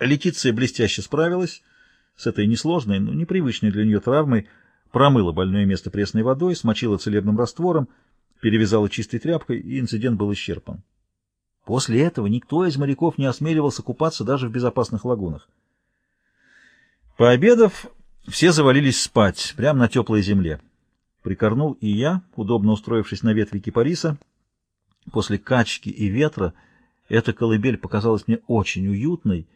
Летиция блестяще справилась с этой несложной, но непривычной для нее травмой, промыла больное место пресной водой, смочила целебным раствором, перевязала чистой тряпкой, и инцидент был исчерпан. После этого никто из моряков не осмеливался купаться даже в безопасных лагунах. Пообедав, все завалились спать, прямо на теплой земле. Прикорнул и я, удобно устроившись на ветве кипариса. После качки и ветра эта колыбель показалась мне очень уютной,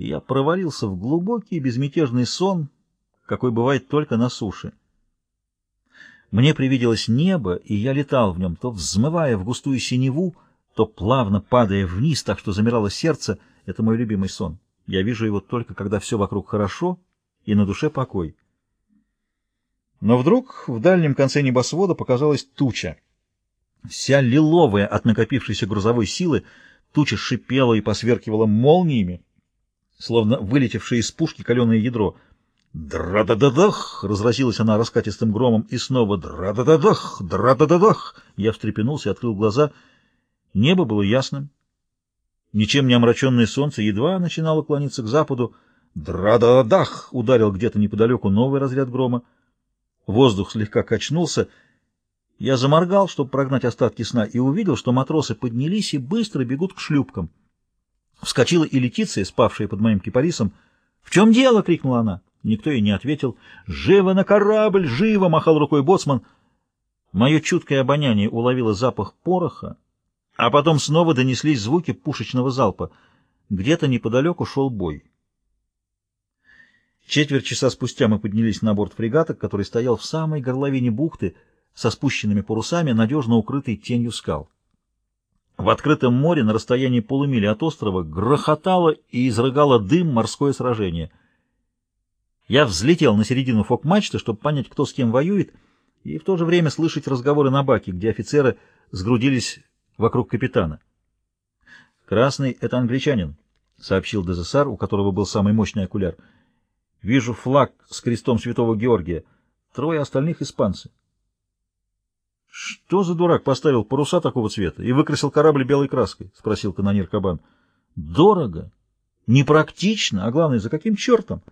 и я провалился в глубокий безмятежный сон, какой бывает только на суше. Мне привиделось небо, и я летал в нем, то взмывая в густую синеву, то плавно падая вниз, так что замирало сердце. Это мой любимый сон. Я вижу его только, когда все вокруг хорошо и на душе покой. Но вдруг в дальнем конце небосвода показалась туча. Вся лиловая от накопившейся грузовой силы, туча шипела и посверкивала молниями, словно вылетевшее из пушки каленое ядро. «Дра-да-да-дах!» — разразилась она раскатистым громом, и снова «дра-да-да-дах! Дра-да-да-дах!» Я встрепенулся и открыл глаза. Небо было ясным. Ничем не омраченное солнце едва начинало клониться к западу. «Дра-да-да-дах!» — ударил где-то неподалеку новый разряд грома. Воздух слегка качнулся. Я заморгал, чтобы прогнать остатки сна, и увидел, что матросы поднялись и быстро бегут к шлюпкам. Вскочила и Летиция, спавшая под моим кипарисом. «В чем дело?» — крикнула она. Никто ей не ответил. «Живо на корабль! Живо!» — махал рукой боцман. Мое чуткое обоняние уловило запах пороха, а потом снова донеслись звуки пушечного залпа. Где-то неподалеку шел бой. Четверть часа спустя мы поднялись на борт фрегата, который стоял в самой горловине бухты, со спущенными парусами, надежно укрытой тенью скал. В открытом море на расстоянии полумили от острова грохотало и изрыгало дым морское сражение. Я взлетел на середину фок-мачты, чтобы понять, кто с кем воюет, и в то же время слышать разговоры на баке, где офицеры сгрудились вокруг капитана. «Красный — это англичанин», — сообщил Дезессар, у которого был самый мощный окуляр — Вижу флаг с крестом святого Георгия. Трое остальных испанцы. — Что за дурак поставил паруса такого цвета и выкрасил корабль белой краской? — спросил канонир Кабан. — Дорого, непрактично, а главное, за каким чертом?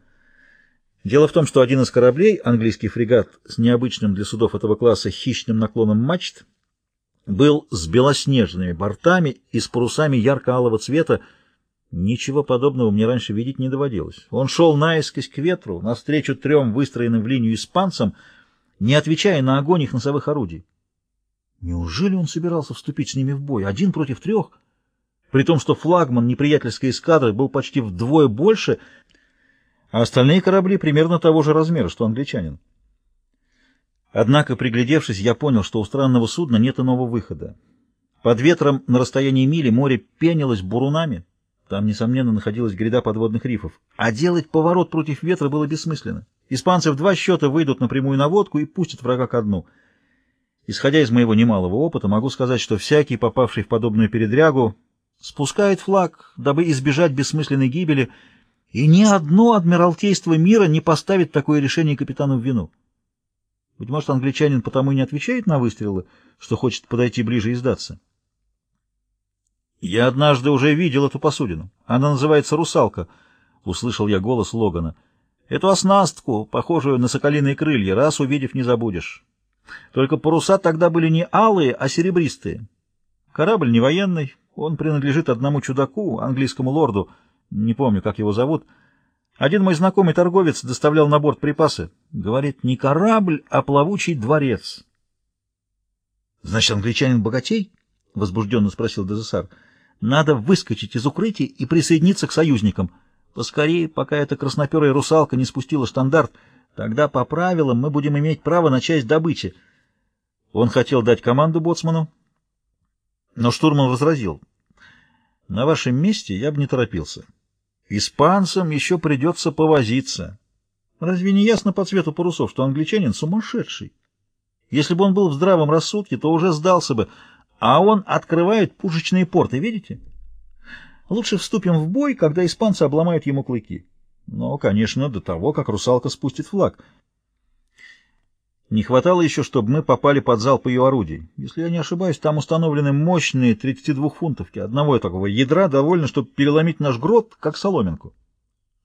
Дело в том, что один из кораблей, английский фрегат с необычным для судов этого класса хищным наклоном мачт, был с белоснежными бортами и с парусами ярко-алого цвета, Ничего подобного мне раньше видеть не доводилось. Он шел наискось к ветру, навстречу трем выстроенным в линию испанцам, не отвечая на огонь их носовых орудий. Неужели он собирался вступить с ними в бой, один против трех? При том, что флагман неприятельской эскадры был почти вдвое больше, а остальные корабли примерно того же размера, что англичанин. Однако, приглядевшись, я понял, что у странного судна нет иного выхода. Под ветром на расстоянии мили море пенилось бурунами, там, несомненно, находилась гряда подводных рифов. А делать поворот против ветра было бессмысленно. Испанцы в два счета выйдут на прямую наводку и пустят врага ко дну. Исходя из моего немалого опыта, могу сказать, что всякий, попавший в подобную передрягу, спускает флаг, дабы избежать бессмысленной гибели, и ни одно адмиралтейство мира не поставит такое решение капитану в вину. Быть может, англичанин потому и не отвечает на выстрелы, что хочет подойти ближе и сдаться. «Я однажды уже видел эту посудину. Она называется «Русалка», — услышал я голос Логана. «Эту оснастку, похожую на соколиные крылья, раз увидев, не забудешь. Только паруса тогда были не алые, а серебристые. Корабль не военный, он принадлежит одному чудаку, английскому лорду, не помню, как его зовут. Один мой знакомый торговец доставлял на борт припасы. Говорит, не корабль, а плавучий дворец». «Значит, англичанин богатей?» — возбужденно спросил Дезессар. Надо выскочить из укрытия и присоединиться к союзникам. Поскорее, пока эта красноперая русалка не спустила штандарт, тогда по правилам мы будем иметь право на часть добычи. Он хотел дать команду боцману, но штурман возразил. На вашем месте я бы не торопился. Испанцам еще придется повозиться. Разве не ясно по цвету парусов, что англичанин сумасшедший? Если бы он был в здравом рассудке, то уже сдался бы, а он открывает пушечные порты, видите? Лучше вступим в бой, когда испанцы обломают ему клыки. Но, конечно, до того, как русалка спустит флаг. Не хватало еще, чтобы мы попали под залп ее орудий. Если я не ошибаюсь, там установлены мощные 32-фунтовки. Одного такого ядра довольно, чтобы переломить наш грот, как соломинку.